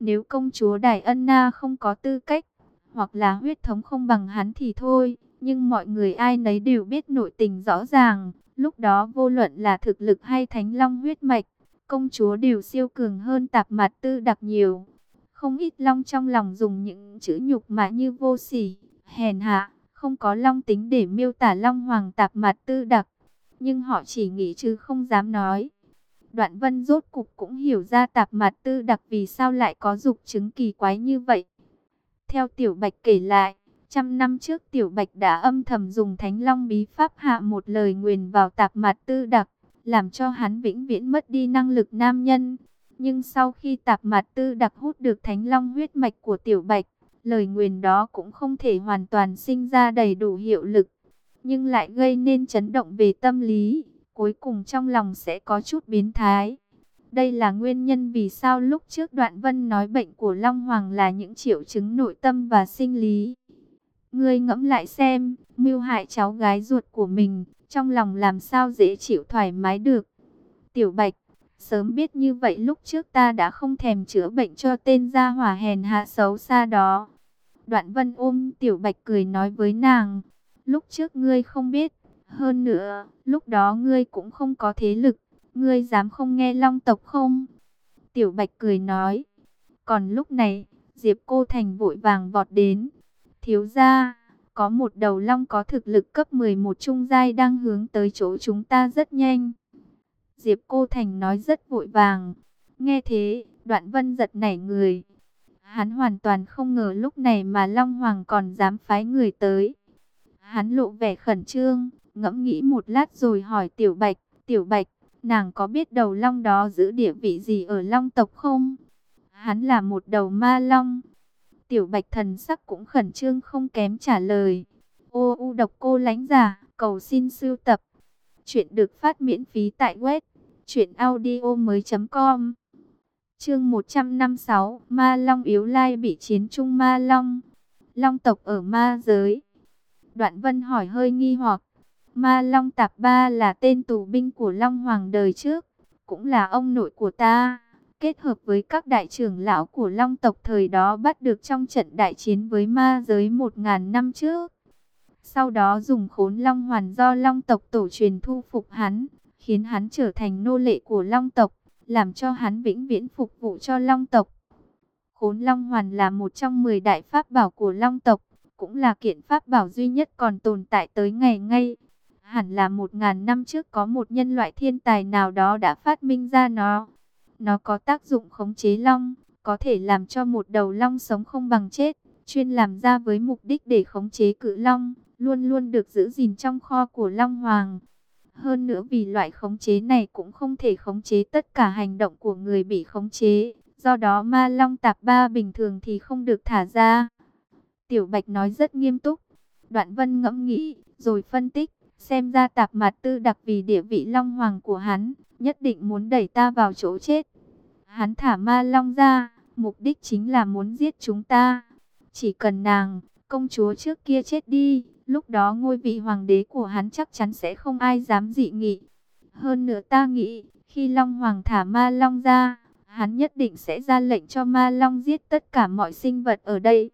Nếu công chúa Đài Ân Na không có tư cách, hoặc là huyết thống không bằng hắn thì thôi. Nhưng mọi người ai nấy đều biết nội tình rõ ràng. Lúc đó vô luận là thực lực hay thánh long huyết mạch, công chúa đều siêu cường hơn tạp mặt tư đặc nhiều. Không ít long trong lòng dùng những chữ nhục mà như vô sỉ, hèn hạ, không có long tính để miêu tả long hoàng tạp mặt tư đặc. Nhưng họ chỉ nghĩ chứ không dám nói. Đoạn vân rốt cục cũng hiểu ra tạp mặt tư đặc vì sao lại có dục chứng kỳ quái như vậy. Theo Tiểu Bạch kể lại, trăm năm trước Tiểu Bạch đã âm thầm dùng Thánh Long bí pháp hạ một lời nguyền vào tạp mặt tư đặc, làm cho hắn vĩnh viễn mất đi năng lực nam nhân. Nhưng sau khi tạp mặt tư đặc hút được Thánh Long huyết mạch của Tiểu Bạch, lời nguyền đó cũng không thể hoàn toàn sinh ra đầy đủ hiệu lực, nhưng lại gây nên chấn động về tâm lý, cuối cùng trong lòng sẽ có chút biến thái. Đây là nguyên nhân vì sao lúc trước Đoạn Vân nói bệnh của Long Hoàng là những triệu chứng nội tâm và sinh lý. Ngươi ngẫm lại xem, mưu hại cháu gái ruột của mình, trong lòng làm sao dễ chịu thoải mái được. Tiểu Bạch, sớm biết như vậy lúc trước ta đã không thèm chữa bệnh cho tên gia hỏa hèn hạ xấu xa đó. Đoạn Vân ôm Tiểu Bạch cười nói với nàng, lúc trước ngươi không biết, hơn nữa, lúc đó ngươi cũng không có thế lực Ngươi dám không nghe long tộc không? Tiểu Bạch cười nói. Còn lúc này, Diệp Cô Thành vội vàng vọt đến. Thiếu ra, có một đầu long có thực lực cấp 11 trung giai đang hướng tới chỗ chúng ta rất nhanh. Diệp Cô Thành nói rất vội vàng. Nghe thế, đoạn vân giật nảy người. Hắn hoàn toàn không ngờ lúc này mà Long Hoàng còn dám phái người tới. Hắn lộ vẻ khẩn trương, ngẫm nghĩ một lát rồi hỏi Tiểu Bạch, Tiểu Bạch, Nàng có biết đầu long đó giữ địa vị gì ở long tộc không? Hắn là một đầu ma long. Tiểu bạch thần sắc cũng khẩn trương không kém trả lời. Ô u độc cô lánh giả, cầu xin sưu tập. Chuyện được phát miễn phí tại web. Chuyện audio mới com. Chương 156, Ma Long yếu lai bị chiến trung Ma Long. Long tộc ở ma giới. Đoạn vân hỏi hơi nghi hoặc. Ma Long Tạp Ba là tên tù binh của Long Hoàng đời trước, cũng là ông nội của ta. Kết hợp với các đại trưởng lão của Long tộc thời đó bắt được trong trận đại chiến với ma giới một ngàn năm trước. Sau đó dùng khốn Long Hoàn do Long tộc tổ truyền thu phục hắn, khiến hắn trở thành nô lệ của Long tộc, làm cho hắn vĩnh viễn phục vụ cho Long tộc. Khốn Long Hoàn là một trong 10 đại pháp bảo của Long tộc, cũng là kiện pháp bảo duy nhất còn tồn tại tới ngày ngay. Hẳn là một ngàn năm trước có một nhân loại thiên tài nào đó đã phát minh ra nó. Nó có tác dụng khống chế long, có thể làm cho một đầu long sống không bằng chết, chuyên làm ra với mục đích để khống chế cự long, luôn luôn được giữ gìn trong kho của Long Hoàng. Hơn nữa vì loại khống chế này cũng không thể khống chế tất cả hành động của người bị khống chế, do đó ma long tạp ba bình thường thì không được thả ra. Tiểu Bạch nói rất nghiêm túc, Đoạn Vân ngẫm nghĩ, rồi phân tích. Xem ra tạp mặt tư đặc vì địa vị long hoàng của hắn, nhất định muốn đẩy ta vào chỗ chết. Hắn thả ma long ra, mục đích chính là muốn giết chúng ta. Chỉ cần nàng, công chúa trước kia chết đi, lúc đó ngôi vị hoàng đế của hắn chắc chắn sẽ không ai dám dị nghị. Hơn nữa ta nghĩ, khi Long Hoàng thả ma Long ra, hắn nhất định sẽ ra lệnh cho ma Long giết tất cả mọi sinh vật ở đây.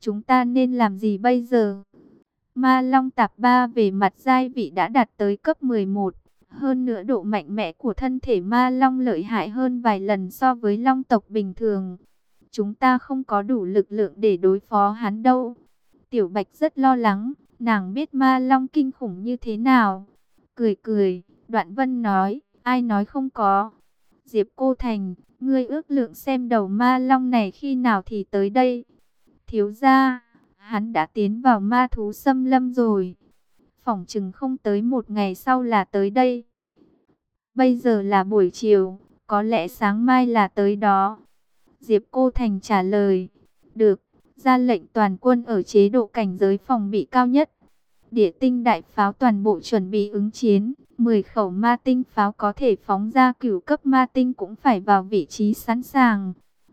Chúng ta nên làm gì bây giờ? Ma Long Tạp Ba về mặt giai vị đã đạt tới cấp 11. Hơn nữa độ mạnh mẽ của thân thể Ma Long lợi hại hơn vài lần so với Long tộc bình thường. Chúng ta không có đủ lực lượng để đối phó hắn đâu. Tiểu Bạch rất lo lắng, nàng biết Ma Long kinh khủng như thế nào. Cười cười, Đoạn Vân nói, ai nói không có. Diệp Cô Thành, ngươi ước lượng xem đầu Ma Long này khi nào thì tới đây. Thiếu gia hắn đã tiến vào ma thú xâm lâm rồi. Phỏng chừng không tới một ngày sau là tới đây. Bây giờ là buổi chiều, có lẽ sáng mai là tới đó. Diệp Cô Thành trả lời, được, ra lệnh toàn quân ở chế độ cảnh giới phòng bị cao nhất. Địa tinh đại pháo toàn bộ chuẩn bị ứng chiến, 10 khẩu ma tinh pháo có thể phóng ra cửu cấp ma tinh cũng phải vào vị trí sẵn sàng.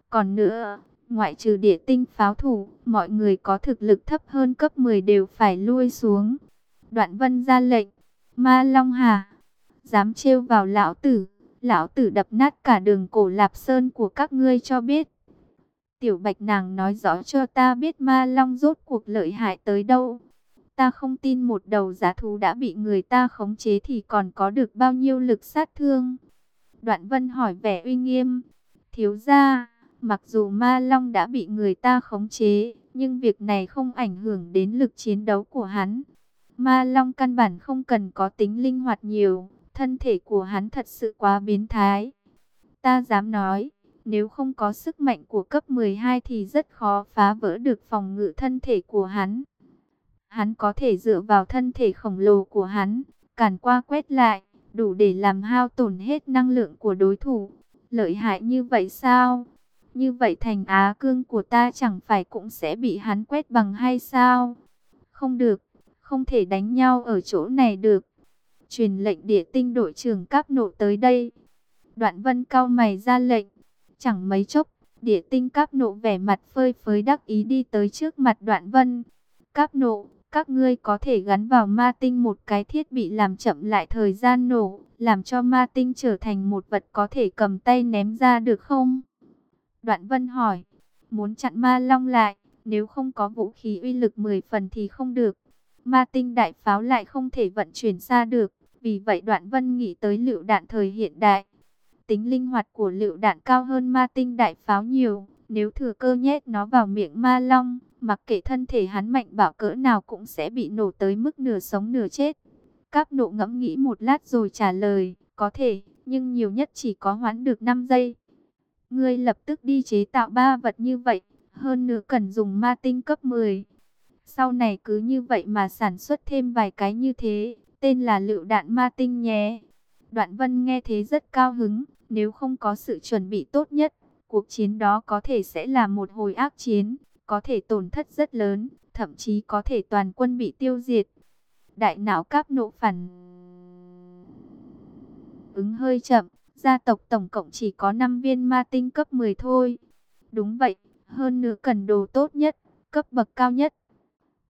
Còn nữa, Ngoại trừ địa tinh pháo thủ, mọi người có thực lực thấp hơn cấp 10 đều phải lui xuống. Đoạn vân ra lệnh, ma long hà, dám trêu vào lão tử, lão tử đập nát cả đường cổ lạp sơn của các ngươi cho biết. Tiểu Bạch nàng nói rõ cho ta biết ma long rốt cuộc lợi hại tới đâu. Ta không tin một đầu giá thú đã bị người ta khống chế thì còn có được bao nhiêu lực sát thương. Đoạn Vân hỏi vẻ uy nghiêm. Thiếu gia, mặc dù ma long đã bị người ta khống chế, nhưng việc này không ảnh hưởng đến lực chiến đấu của hắn. Ma long căn bản không cần có tính linh hoạt nhiều, thân thể của hắn thật sự quá biến thái. Ta dám nói, nếu không có sức mạnh của cấp 12 thì rất khó phá vỡ được phòng ngự thân thể của hắn. Hắn có thể dựa vào thân thể khổng lồ của hắn, càn qua quét lại, đủ để làm hao tổn hết năng lượng của đối thủ. Lợi hại như vậy sao? Như vậy thành Á cương của ta chẳng phải cũng sẽ bị hắn quét bằng hay sao? Không được, không thể đánh nhau ở chỗ này được. Truyền lệnh địa tinh đội trưởng các nộ tới đây. Đoạn vân cao mày ra lệnh. Chẳng mấy chốc, địa tinh các nộ vẻ mặt phơi phới đắc ý đi tới trước mặt đoạn vân. Các nộ, các ngươi có thể gắn vào ma tinh một cái thiết bị làm chậm lại thời gian nổ, làm cho ma tinh trở thành một vật có thể cầm tay ném ra được không? Đoạn vân hỏi, muốn chặn ma long lại, nếu không có vũ khí uy lực 10 phần thì không được. Ma tinh đại pháo lại không thể vận chuyển xa được, vì vậy đoạn vân nghĩ tới lựu đạn thời hiện đại. Tính linh hoạt của lựu đạn cao hơn ma tinh đại pháo nhiều, nếu thừa cơ nhét nó vào miệng ma long, mặc kệ thân thể hắn mạnh bảo cỡ nào cũng sẽ bị nổ tới mức nửa sống nửa chết. Các nộ ngẫm nghĩ một lát rồi trả lời, có thể, nhưng nhiều nhất chỉ có hoãn được 5 giây. Ngươi lập tức đi chế tạo ba vật như vậy, hơn nữa cần dùng ma tinh cấp 10. Sau này cứ như vậy mà sản xuất thêm vài cái như thế, tên là lựu đạn ma tinh nhé. Đoạn vân nghe thế rất cao hứng, nếu không có sự chuẩn bị tốt nhất, cuộc chiến đó có thể sẽ là một hồi ác chiến, có thể tổn thất rất lớn, thậm chí có thể toàn quân bị tiêu diệt. Đại não cáp nộ phản ứng hơi chậm, gia tộc tổng cộng chỉ có 5 viên ma tinh cấp 10 thôi. Đúng vậy, hơn nữa cần đồ tốt nhất, cấp bậc cao nhất.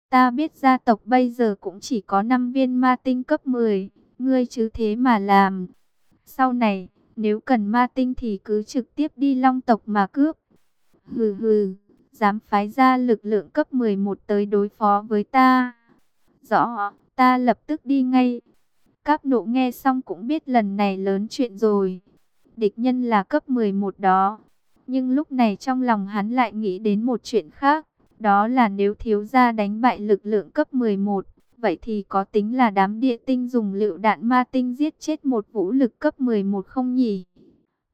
Ta biết gia tộc bây giờ cũng chỉ có 5 viên ma tinh cấp 10, ngươi chứ thế mà làm. Sau này, nếu cần ma tinh thì cứ trực tiếp đi long tộc mà cướp. Hừ hừ, dám phái ra lực lượng cấp 11 tới đối phó với ta. Rõ, ta lập tức đi ngay. Các nộ nghe xong cũng biết lần này lớn chuyện rồi. Địch nhân là cấp 11 đó. Nhưng lúc này trong lòng hắn lại nghĩ đến một chuyện khác. Đó là nếu thiếu gia đánh bại lực lượng cấp 11, vậy thì có tính là đám địa tinh dùng lựu đạn ma tinh giết chết một vũ lực cấp 11 không nhỉ?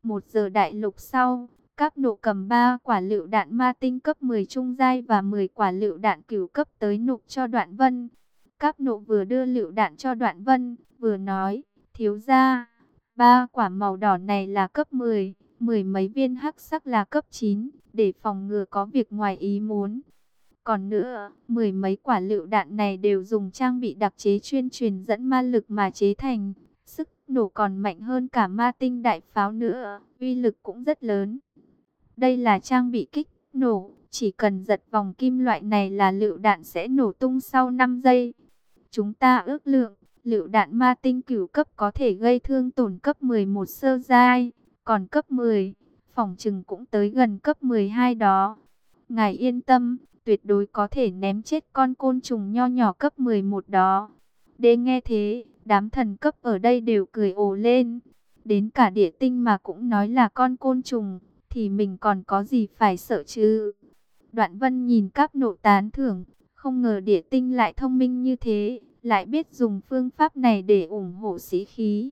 Một giờ đại lục sau, các nộ cầm 3 quả lựu đạn ma tinh cấp 10 trung giai và 10 quả lựu đạn cửu cấp tới nộp cho đoạn vân. Các nộ vừa đưa lựu đạn cho đoạn vân, vừa nói, thiếu gia, ba quả màu đỏ này là cấp 10, mười mấy viên hắc sắc là cấp 9, để phòng ngừa có việc ngoài ý muốn. Còn nữa, mười mấy quả lựu đạn này đều dùng trang bị đặc chế chuyên truyền dẫn ma lực mà chế thành. Sức nổ còn mạnh hơn cả ma tinh đại pháo nữa, uy lực cũng rất lớn. Đây là trang bị kích nổ, chỉ cần giật vòng kim loại này là lựu đạn sẽ nổ tung sau 5 giây. Chúng ta ước lượng, lựu đạn ma tinh cửu cấp có thể gây thương tổn cấp 11 sơ giai, còn cấp 10, phòng trừng cũng tới gần cấp 12 đó. Ngài yên tâm, tuyệt đối có thể ném chết con côn trùng nho nhỏ cấp 11 đó. Đê nghe thế, đám thần cấp ở đây đều cười ồ lên. Đến cả địa tinh mà cũng nói là con côn trùng, thì mình còn có gì phải sợ chứ? Đoạn vân nhìn các nộ tán thưởng, không ngờ địa tinh lại thông minh như thế, lại biết dùng phương pháp này để ủng hộ sĩ khí.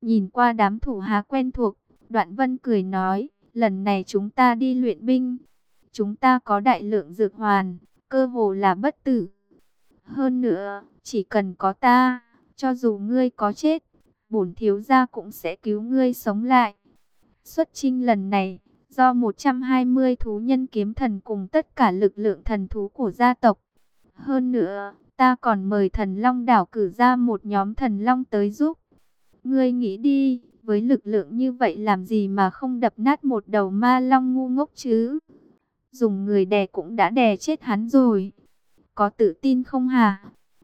Nhìn qua đám thủ há quen thuộc, đoạn vân cười nói, lần này chúng ta đi luyện binh, Chúng ta có đại lượng dược hoàn, cơ hồ là bất tử. Hơn nữa, chỉ cần có ta, cho dù ngươi có chết, bổn thiếu gia cũng sẽ cứu ngươi sống lại. Xuất chinh lần này, do 120 thú nhân kiếm thần cùng tất cả lực lượng thần thú của gia tộc. Hơn nữa, ta còn mời thần long đảo cử ra một nhóm thần long tới giúp. Ngươi nghĩ đi, với lực lượng như vậy làm gì mà không đập nát một đầu ma long ngu ngốc chứ? dùng người đè cũng đã đè chết hắn rồi. Có tự tin không hả?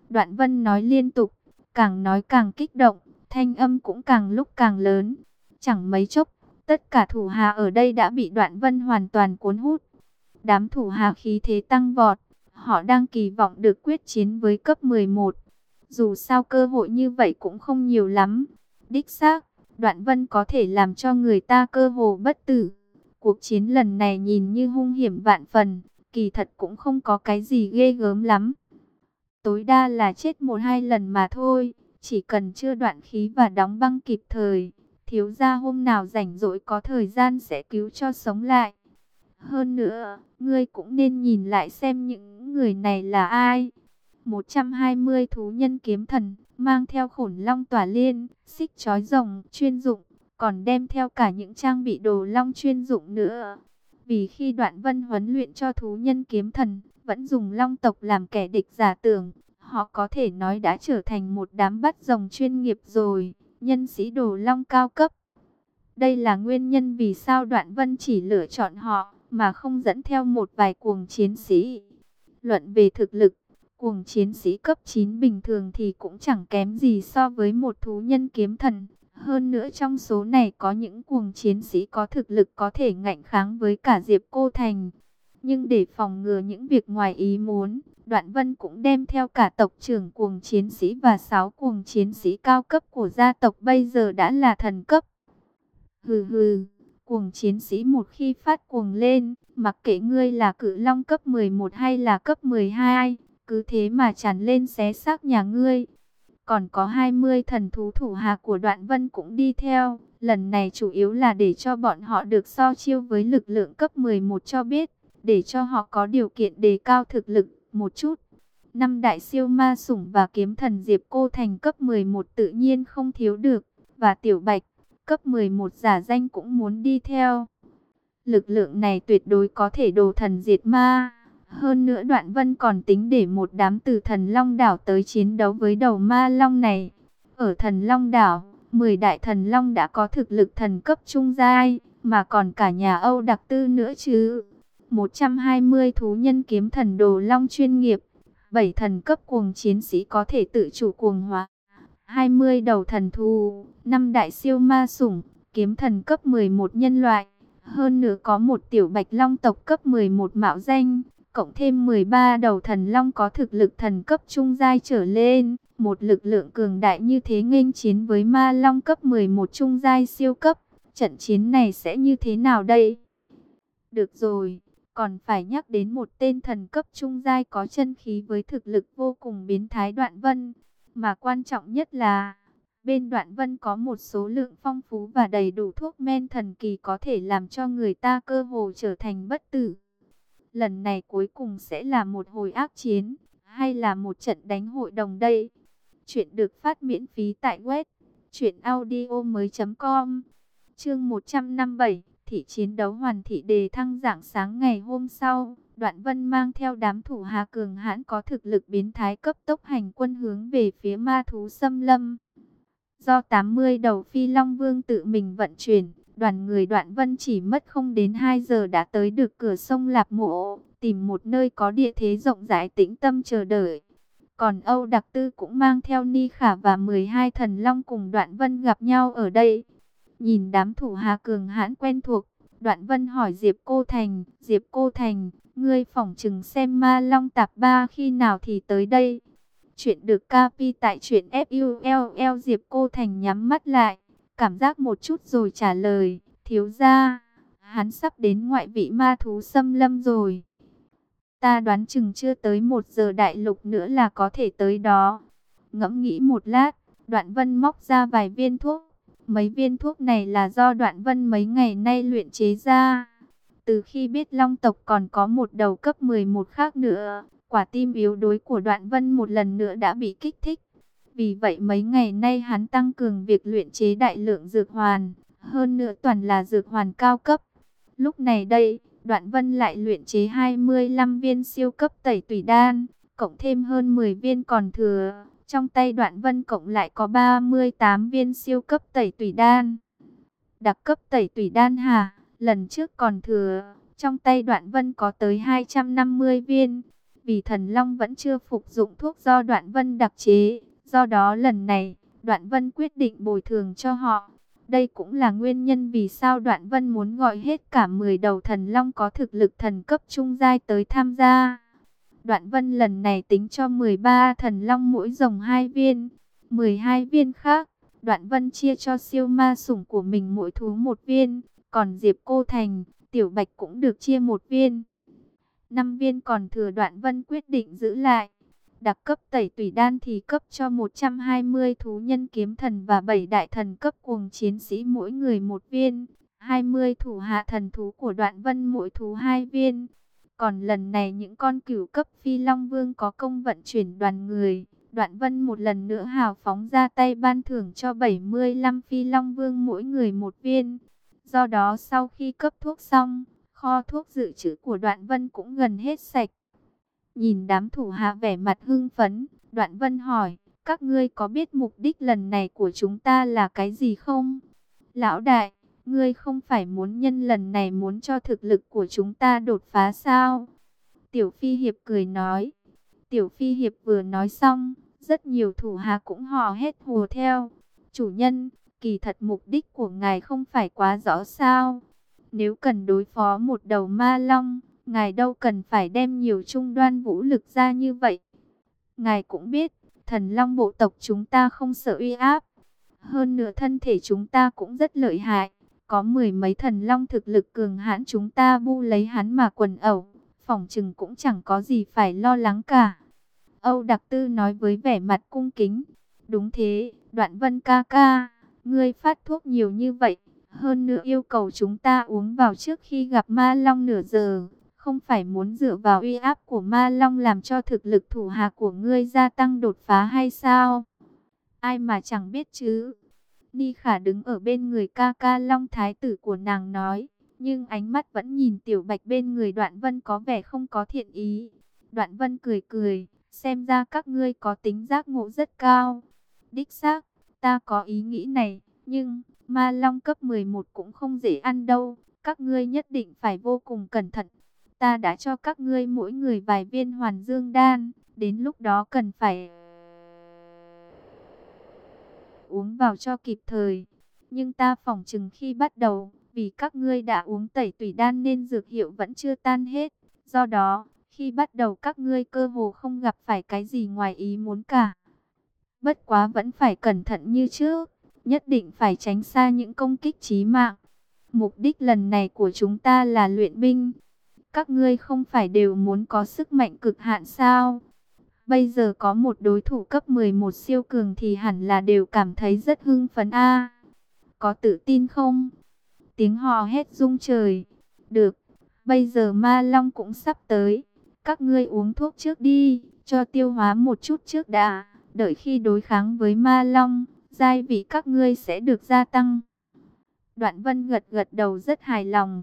Đoạn vân nói liên tục, càng nói càng kích động, thanh âm cũng càng lúc càng lớn. Chẳng mấy chốc, tất cả thủ hà ở đây đã bị đoạn vân hoàn toàn cuốn hút. đám thủ hạ khí thế tăng vọt. Họ đang kỳ vọng được quyết chiến với cấp 11. Dù sao cơ hội như vậy cũng không nhiều lắm. Đích xác, Đoạn Vân có thể làm cho người ta cơ hồ bất tử. Cuộc chiến lần này nhìn như hung hiểm vạn phần, kỳ thật cũng không có cái gì ghê gớm lắm. Tối đa là chết một hai lần mà thôi, chỉ cần chưa đoạn khí và đóng băng kịp thời. Thiếu gia hôm nào rảnh rỗi có thời gian sẽ cứu cho sống lại. Hơn nữa, ngươi cũng nên nhìn lại xem những người này là ai. 120 thú nhân kiếm thần, mang theo khổn long tỏa liên, xích chói rồng, chuyên dụng, còn đem theo cả những trang bị đồ long chuyên dụng nữa. Vì khi đoạn vân huấn luyện cho thú nhân kiếm thần, vẫn dùng long tộc làm kẻ địch giả tưởng, họ có thể nói đã trở thành một đám bắt rồng chuyên nghiệp rồi, nhân sĩ đồ long cao cấp. Đây là nguyên nhân vì sao đoạn vân chỉ lựa chọn họ, mà không dẫn theo một vài cuồng chiến sĩ. Luận về thực lực, cuồng chiến sĩ cấp 9 bình thường thì cũng chẳng kém gì so với một thú nhân kiếm thần. Hơn nữa trong số này có những cuồng chiến sĩ có thực lực có thể ngạnh kháng với cả Diệp Cô Thành. Nhưng để phòng ngừa những việc ngoài ý muốn, Đoạn Vân cũng đem theo cả tộc trưởng cuồng chiến sĩ và sáu cuồng chiến sĩ cao cấp của gia tộc bây giờ đã là thần cấp. Hừ hừ, cuồng chiến sĩ một khi phát cuồng lên, mặc kệ ngươi là cự long cấp 11 hay là cấp 12, cứ thế mà tràn lên xé xác nhà ngươi. Còn có 20 thần thú thủ hạ của đoạn vân cũng đi theo, lần này chủ yếu là để cho bọn họ được so chiêu với lực lượng cấp 11 cho biết, để cho họ có điều kiện đề cao thực lực một chút. Năm đại siêu ma sủng và kiếm thần Diệp Cô Thành cấp 11 tự nhiên không thiếu được, và Tiểu Bạch, cấp 11 giả danh cũng muốn đi theo. Lực lượng này tuyệt đối có thể đồ thần diệt ma. Hơn nữa Đoạn Vân còn tính để một đám từ thần Long Đảo tới chiến đấu với đầu ma Long này. Ở thần Long Đảo, 10 đại thần Long đã có thực lực thần cấp trung giai, mà còn cả nhà Âu đặc tư nữa chứ. 120 thú nhân kiếm thần đồ Long chuyên nghiệp, 7 thần cấp cuồng chiến sĩ có thể tự chủ cuồng hóa. 20 đầu thần thú, 5 đại siêu ma sủng, kiếm thần cấp 11 nhân loại. Hơn nữa có một tiểu bạch long tộc cấp 11 mạo danh, cộng thêm 13 đầu thần long có thực lực thần cấp trung giai trở lên, một lực lượng cường đại như thế nghênh chiến với ma long cấp 11 trung giai siêu cấp, trận chiến này sẽ như thế nào đây? Được rồi, còn phải nhắc đến một tên thần cấp trung giai có chân khí với thực lực vô cùng biến thái đoạn vân, mà quan trọng nhất là bên đoạn vân có một số lượng phong phú và đầy đủ thuốc men thần kỳ có thể làm cho người ta cơ hồ trở thành bất tử lần này cuối cùng sẽ là một hồi ác chiến, hay là một trận đánh hội đồng đây? Chuyện được phát miễn phí tại web truyệnaudiomoi.com. Chương 157, thị chiến đấu hoàn thị đề thăng dạng sáng ngày hôm sau, Đoạn Vân mang theo đám thủ hà cường hãn có thực lực biến thái cấp tốc hành quân hướng về phía ma thú xâm lâm. Do 80 đầu phi long vương tự mình vận chuyển, Đoàn người đoạn vân chỉ mất không đến 2 giờ đã tới được cửa sông Lạp Mộ, tìm một nơi có địa thế rộng rãi tĩnh tâm chờ đợi. Còn Âu Đặc Tư cũng mang theo Ni Khả và 12 thần long cùng đoạn vân gặp nhau ở đây. Nhìn đám thủ hà cường hãn quen thuộc, đoạn vân hỏi Diệp Cô Thành, Diệp Cô Thành, ngươi phỏng chừng xem ma long tạp ba khi nào thì tới đây. Chuyện được capi tại chuyện FULL Diệp Cô Thành nhắm mắt lại cảm giác một chút rồi trả lời, thiếu gia, hắn sắp đến ngoại vị ma thú xâm lâm rồi. Ta đoán chừng chưa tới một giờ đại lục nữa là có thể tới đó. Ngẫm nghĩ một lát, đoạn vân móc ra vài viên thuốc. Mấy viên thuốc này là do đoạn vân mấy ngày nay luyện chế ra. Từ khi biết long tộc còn có một đầu cấp 11 khác nữa, quả tim yếu đuối của đoạn vân một lần nữa đã bị kích thích. Vì vậy mấy ngày nay hắn tăng cường việc luyện chế đại lượng dược hoàn, hơn nữa toàn là dược hoàn cao cấp. Lúc này đây, Đoạn Vân lại luyện chế 25 viên siêu cấp tẩy tùy đan, cộng thêm hơn 10 viên còn thừa. Trong tay Đoạn Vân cộng lại có 38 viên siêu cấp tẩy tùy đan. Đặc cấp tẩy tùy đan hả? Lần trước còn thừa, trong tay Đoạn Vân có tới 250 viên. Vì thần long vẫn chưa phục dụng thuốc do Đoạn Vân đặc chế, Do đó lần này, Đoạn Vân quyết định bồi thường cho họ. Đây cũng là nguyên nhân vì sao Đoạn Vân muốn gọi hết cả 10 đầu thần long có thực lực thần cấp trung giai tới tham gia. Đoạn Vân lần này tính cho 13 thần long mỗi rồng 2 viên, 12 viên khác. Đoạn Vân chia cho siêu ma sủng của mình mỗi thú một viên, còn Diệp Cô Thành, Tiểu Bạch cũng được chia một viên. năm viên còn thừa Đoạn Vân quyết định giữ lại. Đặc cấp tẩy tùy đan thì cấp cho 120 thú nhân kiếm thần và 7 đại thần cấp cuồng chiến sĩ mỗi người một viên. 20 thủ hạ thần thú của đoạn vân mỗi thú hai viên. Còn lần này những con cửu cấp phi long vương có công vận chuyển đoàn người. Đoạn vân một lần nữa hào phóng ra tay ban thưởng cho 75 phi long vương mỗi người một viên. Do đó sau khi cấp thuốc xong, kho thuốc dự trữ của đoạn vân cũng gần hết sạch. Nhìn đám thủ hạ vẻ mặt hưng phấn, Đoạn Vân hỏi, các ngươi có biết mục đích lần này của chúng ta là cái gì không? Lão đại, ngươi không phải muốn nhân lần này muốn cho thực lực của chúng ta đột phá sao? Tiểu Phi Hiệp cười nói. Tiểu Phi Hiệp vừa nói xong, rất nhiều thủ hạ cũng hò hét hùa theo. Chủ nhân, kỳ thật mục đích của ngài không phải quá rõ sao? Nếu cần đối phó một đầu ma long, Ngài đâu cần phải đem nhiều trung đoan vũ lực ra như vậy. Ngài cũng biết, thần long bộ tộc chúng ta không sợ uy áp. Hơn nữa thân thể chúng ta cũng rất lợi hại. Có mười mấy thần long thực lực cường hãn chúng ta bu lấy hắn mà quần ẩu. Phòng chừng cũng chẳng có gì phải lo lắng cả. Âu Đặc Tư nói với vẻ mặt cung kính. Đúng thế, đoạn vân ca ca, ngươi phát thuốc nhiều như vậy. Hơn nữa yêu cầu chúng ta uống vào trước khi gặp ma long nửa giờ không phải muốn dựa vào uy áp của ma long làm cho thực lực thủ hạ của ngươi gia tăng đột phá hay sao? Ai mà chẳng biết chứ. Ni khả đứng ở bên người ca ca long thái tử của nàng nói. Nhưng ánh mắt vẫn nhìn tiểu bạch bên người đoạn vân có vẻ không có thiện ý. Đoạn vân cười cười, xem ra các ngươi có tính giác ngộ rất cao. Đích xác, ta có ý nghĩ này, nhưng ma long cấp 11 cũng không dễ ăn đâu. Các ngươi nhất định phải vô cùng cẩn thận ta đã cho các ngươi mỗi người vài viên hoàn dương đan, đến lúc đó cần phải uống vào cho kịp thời. Nhưng ta phỏng chừng khi bắt đầu, vì các ngươi đã uống tẩy tùy đan nên dược hiệu vẫn chưa tan hết. Do đó, khi bắt đầu các ngươi cơ hồ không gặp phải cái gì ngoài ý muốn cả. Bất quá vẫn phải cẩn thận như trước, nhất định phải tránh xa những công kích chí mạng. Mục đích lần này của chúng ta là luyện binh, các ngươi không phải đều muốn có sức mạnh cực hạn sao? Bây giờ có một đối thủ cấp 11 siêu cường thì hẳn là đều cảm thấy rất hưng phấn a. có tự tin không? Tiếng hò hét rung trời. Được, bây giờ ma long cũng sắp tới. Các ngươi uống thuốc trước đi, cho tiêu hóa một chút trước đã. Đợi khi đối kháng với ma long, giai vị các ngươi sẽ được gia tăng. Đoạn vân gật gật đầu rất hài lòng.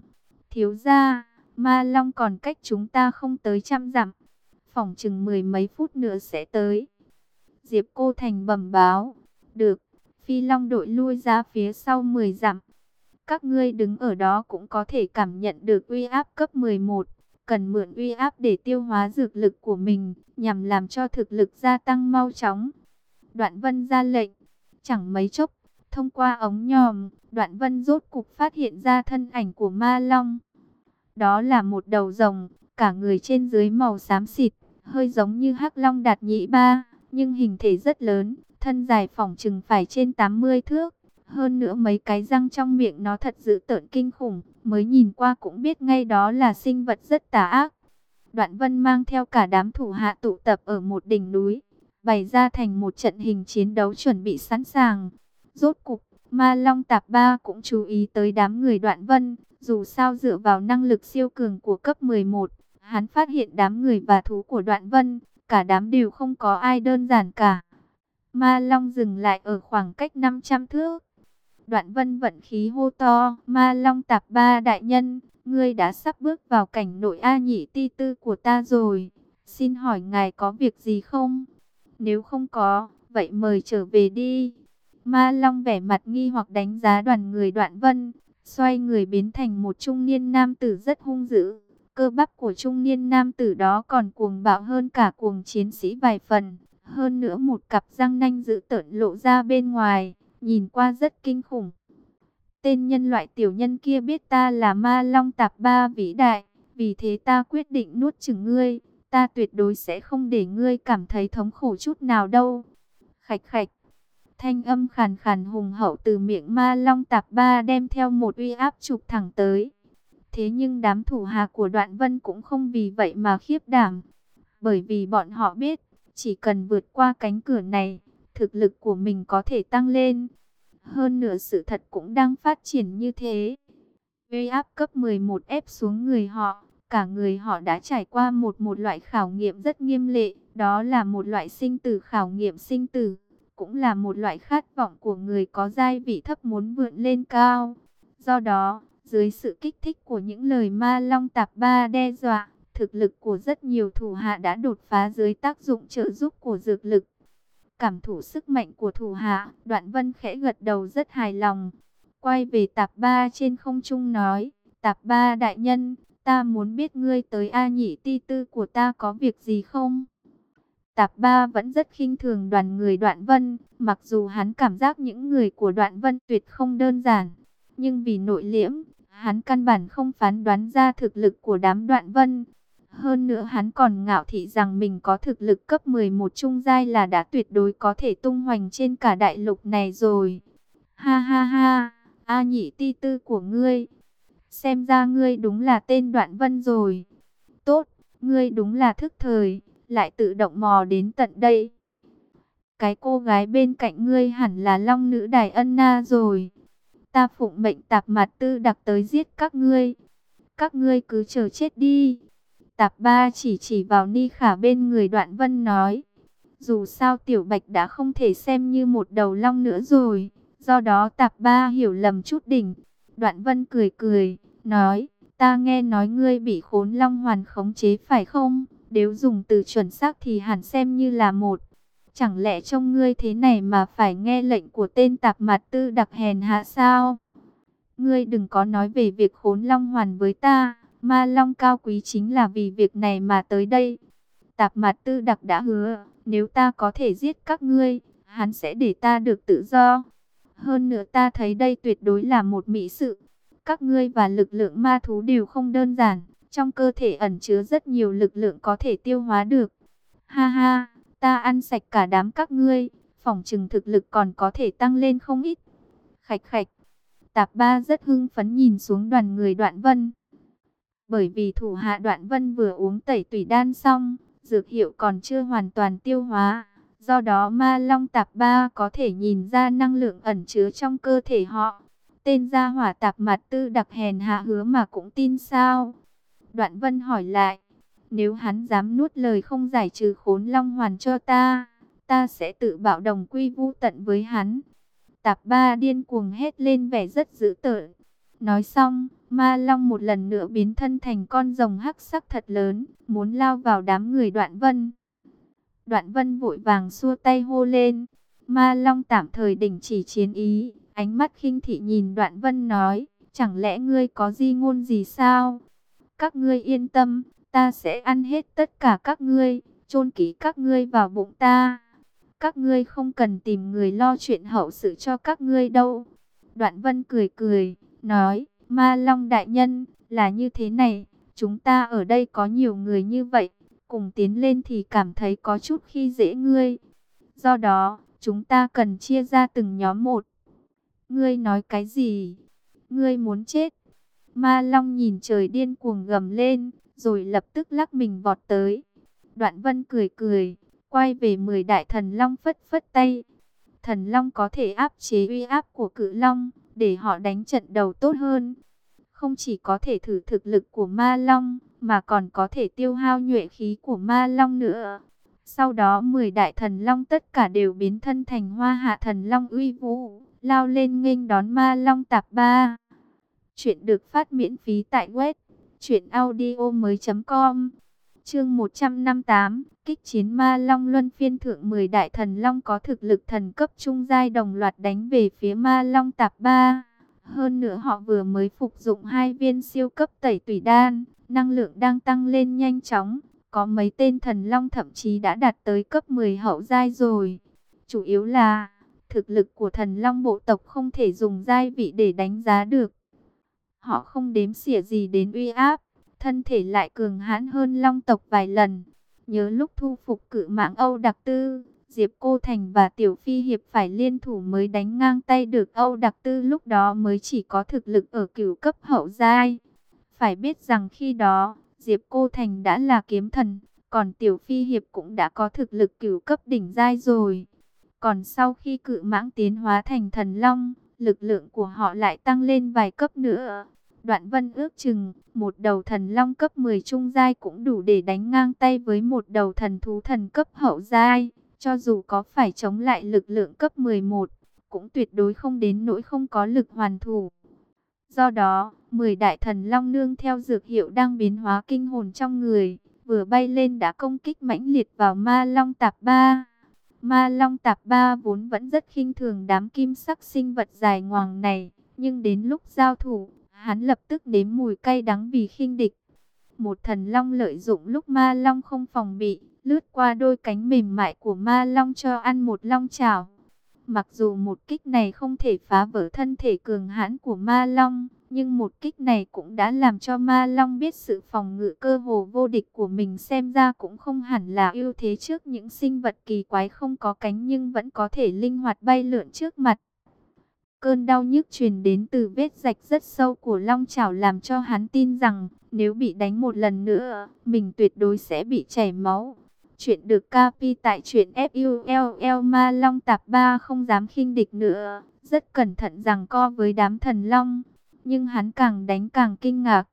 Thiếu gia Ma Long còn cách chúng ta không tới trăm dặm. Phỏng chừng mười mấy phút nữa sẽ tới. Diệp Cô Thành bẩm báo. Được, Phi Long đội lui ra phía sau 10 dặm. Các ngươi đứng ở đó cũng có thể cảm nhận được uy áp cấp 11. Cần mượn uy áp để tiêu hóa dược lực của mình, nhằm làm cho thực lực gia tăng mau chóng. Đoạn Vân ra lệnh. Chẳng mấy chốc, thông qua ống nhòm, Đoạn Vân rốt cục phát hiện ra thân ảnh của Ma Long. Đó là một đầu rồng, cả người trên dưới màu xám xịt, hơi giống như hắc long đạt nhị ba, nhưng hình thể rất lớn, thân dài phỏng chừng phải trên 80 thước. Hơn nữa mấy cái răng trong miệng nó thật dữ tợn kinh khủng, mới nhìn qua cũng biết ngay đó là sinh vật rất tà ác. Đoạn vân mang theo cả đám thủ hạ tụ tập ở một đỉnh núi, bày ra thành một trận hình chiến đấu chuẩn bị sẵn sàng. Rốt cục, ma long tạp ba cũng chú ý tới đám người đoạn vân, dù sao dựa vào năng lực siêu cường của cấp 11, hắn phát hiện đám người và thú của đoạn vân, cả đám đều không có ai đơn giản cả. Ma Long dừng lại ở khoảng cách 500 thước. Đoạn vân vận khí hô to, Ma Long tạp ba đại nhân, ngươi đã sắp bước vào cảnh nội A nhị ti tư của ta rồi. Xin hỏi ngài có việc gì không? Nếu không có, vậy mời trở về đi. Ma Long vẻ mặt nghi hoặc đánh giá đoàn người đoạn vân, xoay người biến thành một trung niên nam tử rất hung dữ. Cơ bắp của trung niên nam tử đó còn cuồng bạo hơn cả cuồng chiến sĩ vài phần. Hơn nữa một cặp răng nanh dữ tợn lộ ra bên ngoài, nhìn qua rất kinh khủng. Tên nhân loại tiểu nhân kia biết ta là ma long tạp ba vĩ đại, vì thế ta quyết định nuốt chửng ngươi, ta tuyệt đối sẽ không để ngươi cảm thấy thống khổ chút nào đâu. Khạch khạch, thanh âm khàn khàn hùng hậu từ miệng ma long tạp ba đem theo một uy áp chụp thẳng tới. Thế nhưng đám thủ hà của đoạn vân cũng không vì vậy mà khiếp đảm, bởi vì bọn họ biết, chỉ cần vượt qua cánh cửa này, thực lực của mình có thể tăng lên. Hơn nữa sự thật cũng đang phát triển như thế. Uy áp cấp 11 ép xuống người họ, cả người họ đã trải qua một một loại khảo nghiệm rất nghiêm lệ, đó là một loại sinh tử khảo nghiệm sinh tử, cũng là một loại khát vọng của người có giai vị thấp muốn vượt lên cao. Do đó, dưới sự kích thích của những lời ma long tạp ba đe dọa, thực lực của rất nhiều thủ hạ đã đột phá dưới tác dụng trợ giúp của dược lực. Cảm thủ sức mạnh của thủ hạ, đoạn vân khẽ gật đầu rất hài lòng. Quay về tạp ba trên không trung nói, tạp ba đại nhân, ta muốn biết ngươi tới A nhị ti tư của ta có việc gì không? Tạp ba vẫn rất khinh thường đoàn người đoạn vân, mặc dù hắn cảm giác những người của đoạn vân tuyệt không đơn giản. Nhưng vì nội liễm, hắn căn bản không phán đoán ra thực lực của đám đoạn vân. Hơn nữa hắn còn ngạo thị rằng mình có thực lực cấp 11 trung giai là đã tuyệt đối có thể tung hoành trên cả đại lục này rồi. Ha ha ha, A nhị ti tư của ngươi. Xem ra ngươi đúng là tên đoạn vân rồi. Tốt, ngươi đúng là thức thời, lại tự động mò đến tận đây. Cái cô gái bên cạnh ngươi hẳn là long nữ đài ân na rồi. Ta phụng mệnh tạp mặt tư đặc tới giết các ngươi. Các ngươi cứ chờ chết đi. Tạp ba chỉ chỉ vào ni khả bên người đoạn vân nói. Dù sao tiểu bạch đã không thể xem như một đầu long nữa rồi. Do đó tạp ba hiểu lầm chút đỉnh. Đoạn vân cười cười, nói. Ta nghe nói ngươi bị khốn long hoàn khống chế phải không? Nếu dùng từ chuẩn xác thì hẳn xem như là một. Chẳng lẽ trong ngươi thế này mà phải nghe lệnh của tên tạp mặt tư đặc hèn hạ sao? Ngươi đừng có nói về việc khốn long hoàn với ta. Ma Long cao quý chính là vì việc này mà tới đây. Tạp Mạt tư đặc đã hứa, nếu ta có thể giết các ngươi, hắn sẽ để ta được tự do. Hơn nữa ta thấy đây tuyệt đối là một mỹ sự. Các ngươi và lực lượng ma thú đều không đơn giản. Trong cơ thể ẩn chứa rất nhiều lực lượng có thể tiêu hóa được. Ha ha, ta ăn sạch cả đám các ngươi. Phòng trừng thực lực còn có thể tăng lên không ít. Khạch khạch. Tạp ba rất hưng phấn nhìn xuống đoàn người đoạn vân. Bởi vì thủ hạ đoạn vân vừa uống tẩy tủy đan xong, dược hiệu còn chưa hoàn toàn tiêu hóa. Do đó ma long tạp ba có thể nhìn ra năng lượng ẩn chứa trong cơ thể họ. Tên gia hỏa tạp mặt tư đặc hèn hạ hứa mà cũng tin sao? Đoạn vân hỏi lại, nếu hắn dám nuốt lời không giải trừ khốn long hoàn cho ta, ta sẽ tự bảo đồng quy vu tận với hắn. Tạp ba điên cuồng hét lên vẻ rất dữ tợn. Nói xong, ma long một lần nữa biến thân thành con rồng hắc sắc thật lớn, muốn lao vào đám người đoạn vân. Đoạn vân vội vàng xua tay hô lên. Ma long tạm thời đình chỉ chiến ý, ánh mắt khinh thị nhìn đoạn vân nói, chẳng lẽ ngươi có di ngôn gì sao? Các ngươi yên tâm, ta sẽ ăn hết tất cả các ngươi, chôn kỹ các ngươi vào bụng ta. Các ngươi không cần tìm người lo chuyện hậu sự cho các ngươi đâu. Đoạn vân cười cười, nói, ma long đại nhân, là như thế này, chúng ta ở đây có nhiều người như vậy, cùng tiến lên thì cảm thấy có chút khi dễ ngươi. Do đó, chúng ta cần chia ra từng nhóm một. Ngươi nói cái gì? Ngươi muốn chết? Ma Long nhìn trời điên cuồng gầm lên, rồi lập tức lắc mình vọt tới. Đoạn Vân cười cười, quay về 10 đại thần Long phất phất tay. Thần Long có thể áp chế uy áp của cự Long, để họ đánh trận đầu tốt hơn. Không chỉ có thể thử thực lực của Ma Long, mà còn có thể tiêu hao nhuệ khí của Ma Long nữa. Sau đó 10 đại thần Long tất cả đều biến thân thành hoa hạ thần Long uy vũ, lao lên nghênh đón Ma Long tạp ba. Chuyện được phát miễn phí tại web truyệnaudiomoi.com. Chương 158, kích chiến Ma Long Luân phiên thượng 10 đại thần long có thực lực thần cấp trung giai đồng loạt đánh về phía Ma Long Tạp Ba. Hơn nữa họ vừa mới phục dụng hai viên siêu cấp tẩy tủy đan, năng lượng đang tăng lên nhanh chóng, có mấy tên thần long thậm chí đã đạt tới cấp 10 hậu giai rồi. Chủ yếu là Thực lực của thần long bộ tộc không thể dùng giai vị để đánh giá được. Họ không đếm xỉa gì đến uy áp, thân thể lại cường hãn hơn long tộc vài lần. Nhớ lúc thu phục cự mạng Âu Đặc Tư, Diệp Cô Thành và Tiểu Phi Hiệp phải liên thủ mới đánh ngang tay được Âu Đặc Tư lúc đó mới chỉ có thực lực ở cửu cấp hậu giai. Phải biết rằng khi đó, Diệp Cô Thành đã là kiếm thần, còn Tiểu Phi Hiệp cũng đã có thực lực cửu cấp đỉnh giai rồi. Còn sau khi cự mãng tiến hóa thành thần long, lực lượng của họ lại tăng lên vài cấp nữa. Đoạn vân ước chừng, một đầu thần long cấp 10 trung giai cũng đủ để đánh ngang tay với một đầu thần thú thần cấp hậu giai. Cho dù có phải chống lại lực lượng cấp 11, cũng tuyệt đối không đến nỗi không có lực hoàn thủ. Do đó, 10 đại thần long nương theo dược hiệu đang biến hóa kinh hồn trong người, vừa bay lên đã công kích mãnh liệt vào ma long tạp ba. Ma long tạp ba vốn vẫn rất khinh thường đám kim sắc sinh vật dài ngoằng này, nhưng đến lúc giao thủ, hắn lập tức đếm mùi cay đắng vì khinh địch. Một thần long lợi dụng lúc ma long không phòng bị, lướt qua đôi cánh mềm mại của ma long cho ăn một long chảo. Mặc dù một kích này không thể phá vỡ thân thể cường hãn của ma long, nhưng một kích này cũng đã làm cho ma long biết sự phòng ngự cơ hồ vô địch của mình xem ra cũng không hẳn là ưu thế trước những sinh vật kỳ quái không có cánh nhưng vẫn có thể linh hoạt bay lượn trước mặt. Cơn đau nhức truyền đến từ vết rạch rất sâu của long chảo làm cho hắn tin rằng nếu bị đánh một lần nữa, mình tuyệt đối sẽ bị chảy máu. Chuyện được capi tại truyện FULL Ma Long Tạp 3 không dám khinh địch nữa, rất cẩn thận rằng co với đám thần long. Nhưng hắn càng đánh càng kinh ngạc,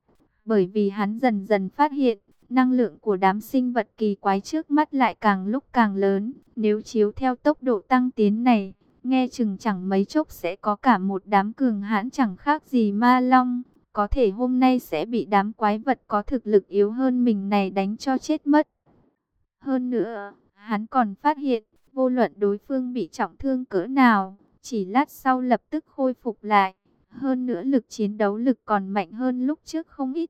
bởi vì hắn dần dần phát hiện, năng lượng của đám sinh vật kỳ quái trước mắt lại càng lúc càng lớn. Nếu chiếu theo tốc độ tăng tiến này, nghe chừng chẳng mấy chốc sẽ có cả một đám cường hãn chẳng khác gì ma long. Có thể hôm nay sẽ bị đám quái vật có thực lực yếu hơn mình này đánh cho chết mất. Hơn nữa, hắn còn phát hiện, vô luận đối phương bị trọng thương cỡ nào, chỉ lát sau lập tức khôi phục lại. Hơn nữa lực chiến đấu lực còn mạnh hơn lúc trước không ít.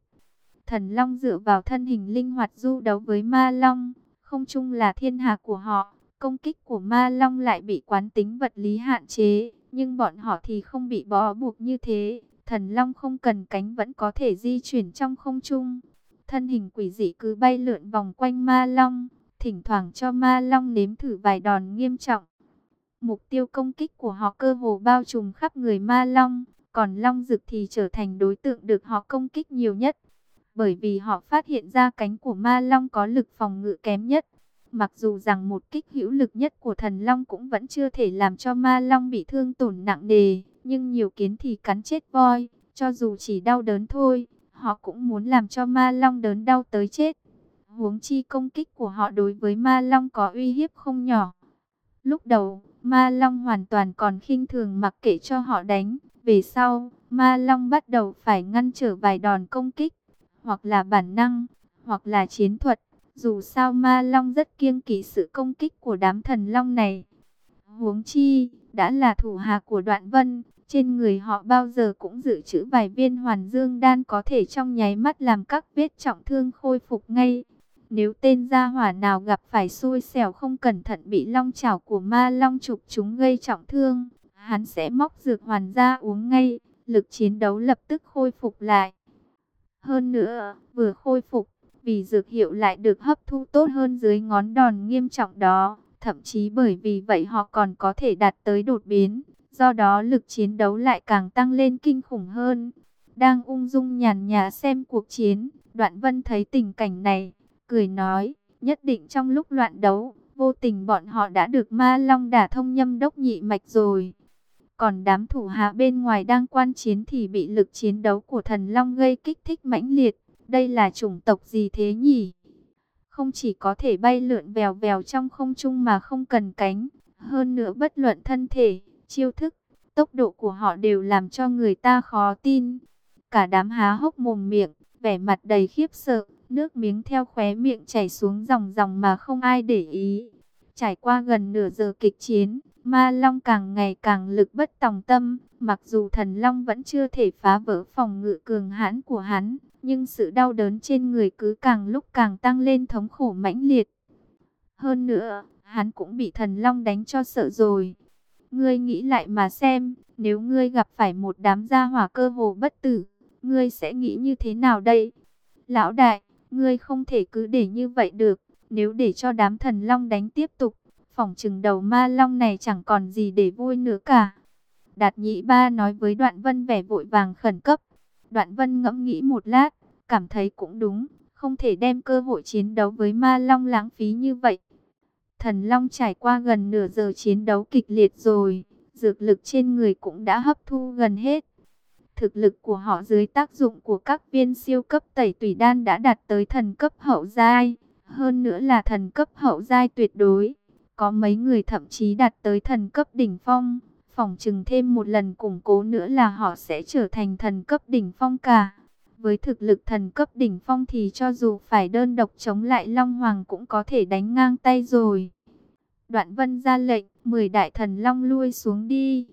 Thần Long dựa vào thân hình linh hoạt du đấu với Ma Long, không chung là thiên hạ của họ. Công kích của Ma Long lại bị quán tính vật lý hạn chế, nhưng bọn họ thì không bị bó buộc như thế. Thần Long không cần cánh vẫn có thể di chuyển trong không trung. Thân hình quỷ dị cứ bay lượn vòng quanh Ma Long, thỉnh thoảng cho Ma Long nếm thử vài đòn nghiêm trọng. Mục tiêu công kích của họ cơ hồ bao trùm khắp người Ma Long, còn Long Dực thì trở thành đối tượng được họ công kích nhiều nhất. Bởi vì họ phát hiện ra cánh của Ma Long có lực phòng ngự kém nhất. Mặc dù rằng một kích hữu lực nhất của thần Long cũng vẫn chưa thể làm cho Ma Long bị thương tổn nặng nề, nhưng nhiều kiến thì cắn chết voi, cho dù chỉ đau đớn thôi, họ cũng muốn làm cho Ma Long đớn đau tới chết. Huống chi công kích của họ đối với Ma Long có uy hiếp không nhỏ. Lúc đầu, Ma Long hoàn toàn còn khinh thường mặc kệ cho họ đánh. Về sau, Ma Long bắt đầu phải ngăn trở vài đòn công kích, hoặc là bản năng, hoặc là chiến thuật. Dù sao Ma Long rất kiêng kỵ sự công kích của đám thần Long này. Huống chi, đã là thủ hạ của Đoạn Vân, trên người họ bao giờ cũng dự trữ vài viên hoàn dương đan có thể trong nháy mắt làm các vết trọng thương khôi phục ngay. Nếu tên gia hỏa nào gặp phải xui xẻo không cẩn thận bị long chảo của ma long trục chúng gây trọng thương, hắn sẽ móc dược hoàn ra uống ngay, lực chiến đấu lập tức khôi phục lại. Hơn nữa, vừa khôi phục, vì dược hiệu lại được hấp thu tốt hơn dưới ngón đòn nghiêm trọng đó, thậm chí bởi vì vậy họ còn có thể đạt tới đột biến, do đó lực chiến đấu lại càng tăng lên kinh khủng hơn. Đang ung dung nhàn nhã xem cuộc chiến, Đoạn Vân thấy tình cảnh này, cười nói, nhất định trong lúc loạn đấu, vô tình bọn họ đã được ma long đả thông nhâm đốc nhị mạch rồi. Còn đám thủ hạ bên ngoài đang quan chiến thì bị lực chiến đấu của thần long gây kích thích mãnh liệt. Đây là chủng tộc gì thế nhỉ? Không chỉ có thể bay lượn vèo vèo trong không trung mà không cần cánh, hơn nữa bất luận thân thể, chiêu thức, tốc độ của họ đều làm cho người ta khó tin. Cả đám há hốc mồm miệng, vẻ mặt đầy khiếp sợ, Nước miếng theo khóe miệng chảy xuống dòng dòng mà không ai để ý. Trải qua gần nửa giờ kịch chiến, Ma Long càng ngày càng lực bất tòng tâm. Mặc dù thần Long vẫn chưa thể phá vỡ phòng ngự cường hãn của hắn, nhưng sự đau đớn trên người cứ càng lúc càng tăng lên thống khổ mãnh liệt. Hơn nữa, hắn cũng bị thần Long đánh cho sợ rồi. Ngươi nghĩ lại mà xem, nếu ngươi gặp phải một đám gia hỏa cơ hồ bất tử, ngươi sẽ nghĩ như thế nào đây? Lão đại, ngươi không thể cứ để như vậy được, nếu để cho đám thần long đánh tiếp tục, phỏng chừng đầu ma long này chẳng còn gì để vui nữa cả. Đạt nhị ba nói với đoạn vân vẻ vội vàng khẩn cấp. Đoạn vân ngẫm nghĩ một lát, cảm thấy cũng đúng, không thể đem cơ hội chiến đấu với ma long lãng phí như vậy. Thần long trải qua gần nửa giờ chiến đấu kịch liệt rồi, dược lực trên người cũng đã hấp thu gần hết. Thực lực của họ dưới tác dụng của các viên siêu cấp tẩy tùy đan đã đạt tới thần cấp hậu giai, hơn nữa là thần cấp hậu giai tuyệt đối. Có mấy người thậm chí đạt tới thần cấp đỉnh phong, phòng chừng thêm một lần củng cố nữa là họ sẽ trở thành thần cấp đỉnh phong cả. Với thực lực thần cấp đỉnh phong thì cho dù phải đơn độc chống lại Long Hoàng cũng có thể đánh ngang tay rồi. Đoạn vân ra lệnh, 10 đại thần Long lui xuống đi.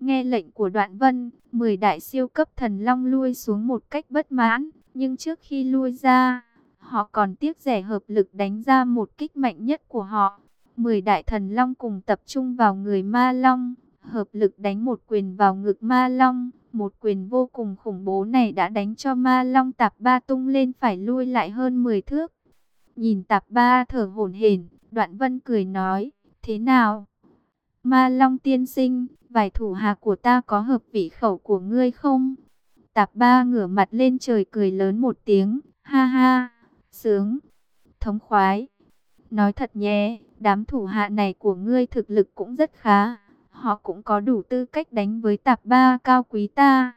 Nghe lệnh của đoạn vân, 10 đại siêu cấp thần Long lui xuống một cách bất mãn. Nhưng trước khi lui ra, họ còn tiếc rẻ hợp lực đánh ra một kích mạnh nhất của họ. 10 đại thần Long cùng tập trung vào người Ma Long, hợp lực đánh một quyền vào ngực Ma Long. Một quyền vô cùng khủng bố này đã đánh cho Ma Long tạp ba tung lên phải lui lại hơn 10 thước. Nhìn tạp ba thở hổn hển, đoạn vân cười nói, thế nào? Ma Long tiên sinh, vài thủ hạ của ta có hợp vị khẩu của ngươi không? Tạp ba ngửa mặt lên trời cười lớn một tiếng, ha ha, sướng, thống khoái. Nói thật nhé, đám thủ hạ này của ngươi thực lực cũng rất khá. Họ cũng có đủ tư cách đánh với tạp ba cao quý ta.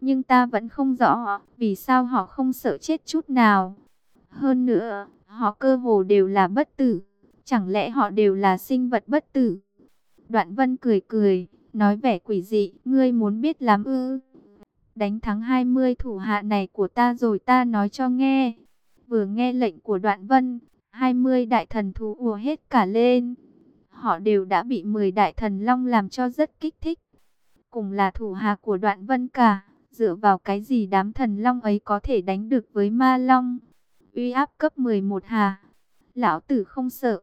Nhưng ta vẫn không rõ vì sao họ không sợ chết chút nào. Hơn nữa, họ cơ hồ đều là bất tử. Chẳng lẽ họ đều là sinh vật bất tử? Đoạn vân cười cười, nói vẻ quỷ dị, ngươi muốn biết lắm ư. Đánh thắng 20 thủ hạ này của ta rồi ta nói cho nghe. Vừa nghe lệnh của đoạn vân, 20 đại thần thú ùa hết cả lên. Họ đều đã bị 10 đại thần long làm cho rất kích thích. Cùng là thủ hạ của đoạn vân cả, dựa vào cái gì đám thần long ấy có thể đánh được với ma long. Uy áp cấp 11 hà. Lão tử không sợ.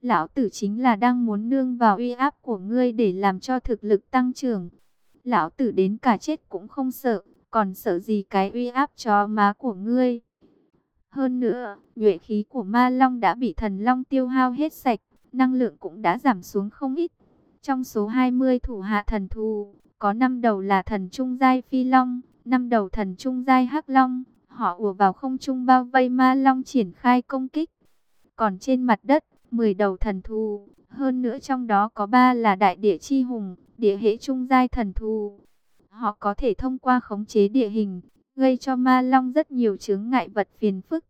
Lão tử chính là đang muốn nương vào uy áp của ngươi để làm cho thực lực tăng trưởng. Lão tử đến cả chết cũng không sợ, còn sợ gì cái uy áp cho má của ngươi. Hơn nữa, nhuệ khí của ma long đã bị thần long tiêu hao hết sạch, năng lượng cũng đã giảm xuống không ít. Trong số 20 thủ hạ thần thù, có 5 đầu là thần trung giai phi long, 5 đầu thần trung giai hắc long. Họ ùa vào không trung bao vây ma long triển khai công kích. Còn trên mặt đất, 10 đầu thần thù, hơn nữa trong đó có 3 là đại địa chi hùng, địa hệ trung giai thần thù. Họ có thể thông qua khống chế địa hình, gây cho ma long rất nhiều chướng ngại vật phiền phức.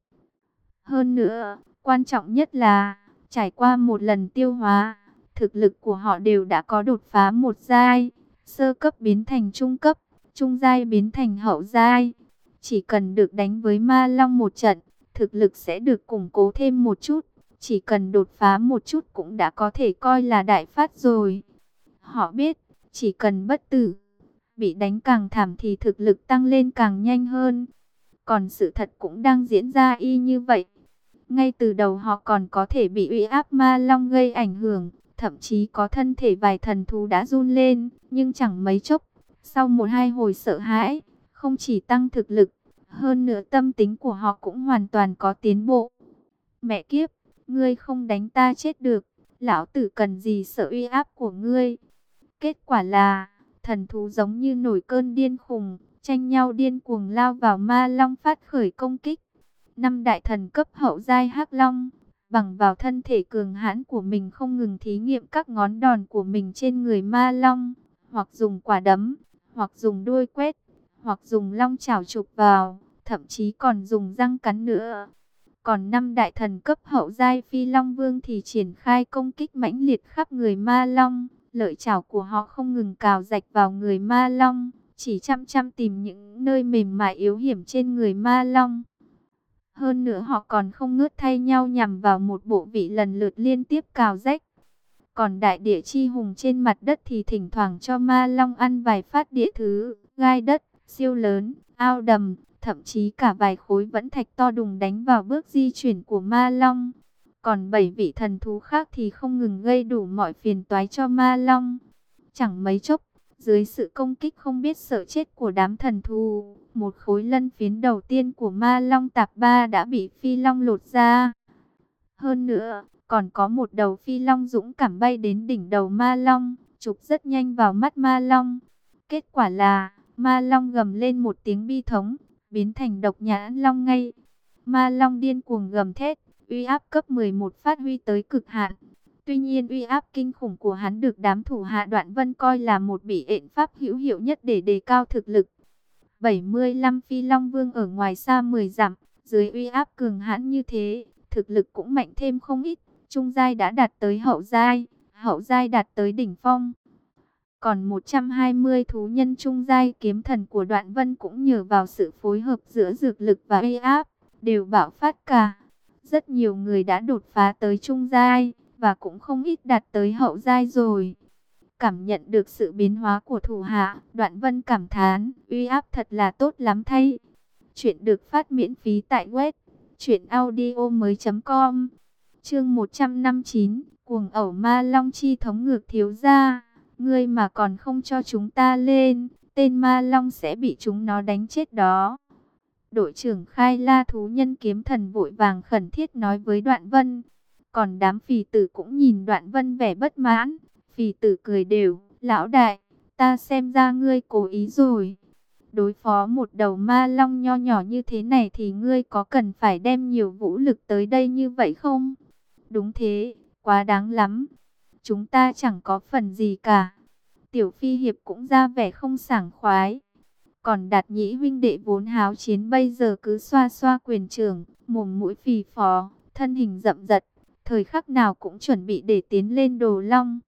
Hơn nữa, quan trọng nhất là, trải qua một lần tiêu hóa, thực lực của họ đều đã có đột phá một giai, sơ cấp biến thành trung cấp, trung giai biến thành hậu giai. Chỉ cần được đánh với ma long một trận, thực lực sẽ được củng cố thêm một chút. Chỉ cần đột phá một chút cũng đã có thể coi là đại phát rồi. Họ biết, chỉ cần bất tử, bị đánh càng thảm thì thực lực tăng lên càng nhanh hơn. Còn sự thật cũng đang diễn ra y như vậy. Ngay từ đầu họ còn có thể bị uy áp ma long gây ảnh hưởng, thậm chí có thân thể vài thần thú đã run lên, nhưng chẳng mấy chốc. Sau một hai hồi sợ hãi, không chỉ tăng thực lực, hơn nữa tâm tính của họ cũng hoàn toàn có tiến bộ. Mẹ kiếp, ngươi không đánh ta chết được, lão tử cần gì sợ uy áp của ngươi. Kết quả là, thần thú giống như nổi cơn điên khùng, tranh nhau điên cuồng lao vào ma long phát khởi công kích. Năm đại thần cấp hậu giai hắc long, bằng vào thân thể cường hãn của mình không ngừng thí nghiệm các ngón đòn của mình trên người ma long, hoặc dùng quả đấm, hoặc dùng đuôi quét, hoặc dùng long chảo chụp vào, thậm chí còn dùng răng cắn nữa. Còn năm đại thần cấp hậu giai phi long vương thì triển khai công kích mãnh liệt khắp người ma long. Lợi chảo của họ không ngừng cào rạch vào người ma long, chỉ chăm chăm tìm những nơi mềm mại yếu hiểm trên người ma long. Hơn nữa họ còn không ngớt thay nhau nhằm vào một bộ vị lần lượt liên tiếp cào rách. Còn đại địa chi hùng trên mặt đất thì thỉnh thoảng cho ma long ăn vài phát địa thứ, gai đất, siêu lớn, ao đầm, thậm chí cả vài khối vẫn thạch to đùng đánh vào bước di chuyển của ma long. Còn bảy vị thần thú khác thì không ngừng gây đủ mọi phiền toái cho ma long. Chẳng mấy chốc, dưới sự công kích không biết sợ chết của đám thần thú một khối lân phiến đầu tiên của ma long tạp ba đã bị phi long lột ra. Hơn nữa, còn có một đầu phi long dũng cảm bay đến đỉnh đầu ma long, chụp rất nhanh vào mắt ma long. Kết quả là, ma long gầm lên một tiếng bi thống, biến thành độc nhãn long ngay. Ma long điên cuồng gầm thét, uy áp cấp 11 phát huy tới cực hạn. Tuy nhiên uy áp kinh khủng của hắn được đám thủ hạ đoạn vân coi là một bị ện pháp hữu hiệu nhất để đề cao thực lực. 75 phi long vương ở ngoài xa 10 dặm, dưới uy áp cường hãn như thế, thực lực cũng mạnh thêm không ít. Trung giai đã đạt tới hậu giai, hậu giai đạt tới đỉnh phong. Còn 120 thú nhân trung giai kiếm thần của đoạn vân cũng nhờ vào sự phối hợp giữa dược lực và uy áp, đều bạo phát cả. Rất nhiều người đã đột phá tới trung giai và cũng không ít đạt tới hậu giai rồi. Cảm nhận được sự biến hóa của thủ hạ, Đoạn Vân cảm thán, uy áp thật là tốt lắm thay. Chuyện được phát miễn phí tại web mới.com Chương 159, cuồng ẩu ma long chi thống ngược thiếu gia, ngươi mà còn không cho chúng ta lên, tên ma long sẽ bị chúng nó đánh chết đó. Đội trưởng Khai La thú nhân kiếm thần vội vàng khẩn thiết nói với Đoạn Vân, còn đám phì tử cũng nhìn đoạn vân vẻ bất mãn. Phì tử cười đều, lão đại, ta xem ra ngươi cố ý rồi. Đối phó một đầu ma long nho nhỏ như thế này thì ngươi có cần phải đem nhiều vũ lực tới đây như vậy không? Đúng thế, quá đáng lắm. Chúng ta chẳng có phần gì cả. Tiểu phi hiệp cũng ra vẻ không sảng khoái. Còn đạt nhĩ huynh đệ vốn háo chiến bây giờ cứ xoa xoa quyền trường, mồm mũi phì phò, thân hình rậm rật thời khắc nào cũng chuẩn bị để tiến lên đồ long.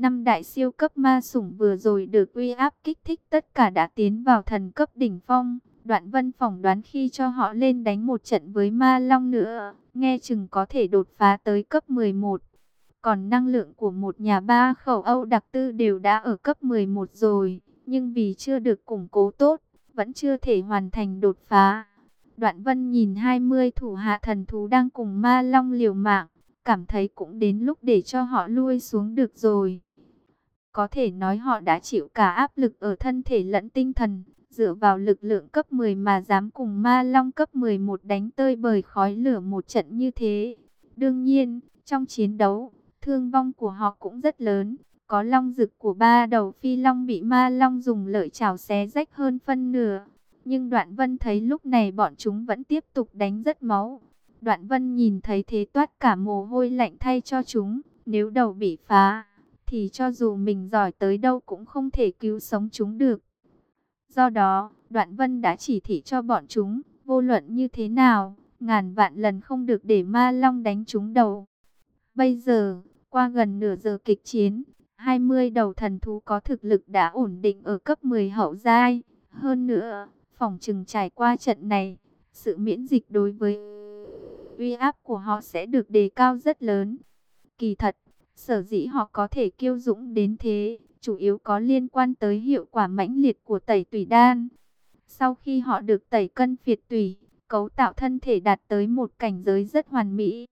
Năm đại siêu cấp ma sủng vừa rồi được uy áp kích thích tất cả đã tiến vào thần cấp đỉnh phong. Đoạn vân phỏng đoán khi cho họ lên đánh một trận với ma long nữa, nghe chừng có thể đột phá tới cấp 11. Còn năng lượng của một nhà ba khẩu Âu đặc tư đều đã ở cấp 11 rồi, nhưng vì chưa được củng cố tốt, vẫn chưa thể hoàn thành đột phá. Đoạn vân nhìn 20 thủ hạ thần thú đang cùng ma long liều mạng, cảm thấy cũng đến lúc để cho họ lui xuống được rồi. Có thể nói họ đã chịu cả áp lực ở thân thể lẫn tinh thần, dựa vào lực lượng cấp 10 mà dám cùng ma long cấp 11 đánh tơi bời khói lửa một trận như thế. Đương nhiên, trong chiến đấu, thương vong của họ cũng rất lớn. Có long rực của ba đầu phi long bị ma long dùng lợi chảo xé rách hơn phân nửa. Nhưng đoạn vân thấy lúc này bọn chúng vẫn tiếp tục đánh rất máu. Đoạn vân nhìn thấy thế toát cả mồ hôi lạnh thay cho chúng. Nếu đầu bị phá, thì cho dù mình giỏi tới đâu cũng không thể cứu sống chúng được. Do đó, đoạn vân đã chỉ thị cho bọn chúng, vô luận như thế nào, ngàn vạn lần không được để ma long đánh chúng đầu. Bây giờ, qua gần nửa giờ kịch chiến, 20 đầu thần thú có thực lực đã ổn định ở cấp 10 hậu giai. Hơn nữa, phòng trừng trải qua trận này, sự miễn dịch đối với uy áp của họ sẽ được đề cao rất lớn. Kỳ thật, sở dĩ họ có thể kiêu dũng đến thế, chủ yếu có liên quan tới hiệu quả mãnh liệt của tẩy tủy đan. Sau khi họ được tẩy cân phiệt tủy, cấu tạo thân thể đạt tới một cảnh giới rất hoàn mỹ.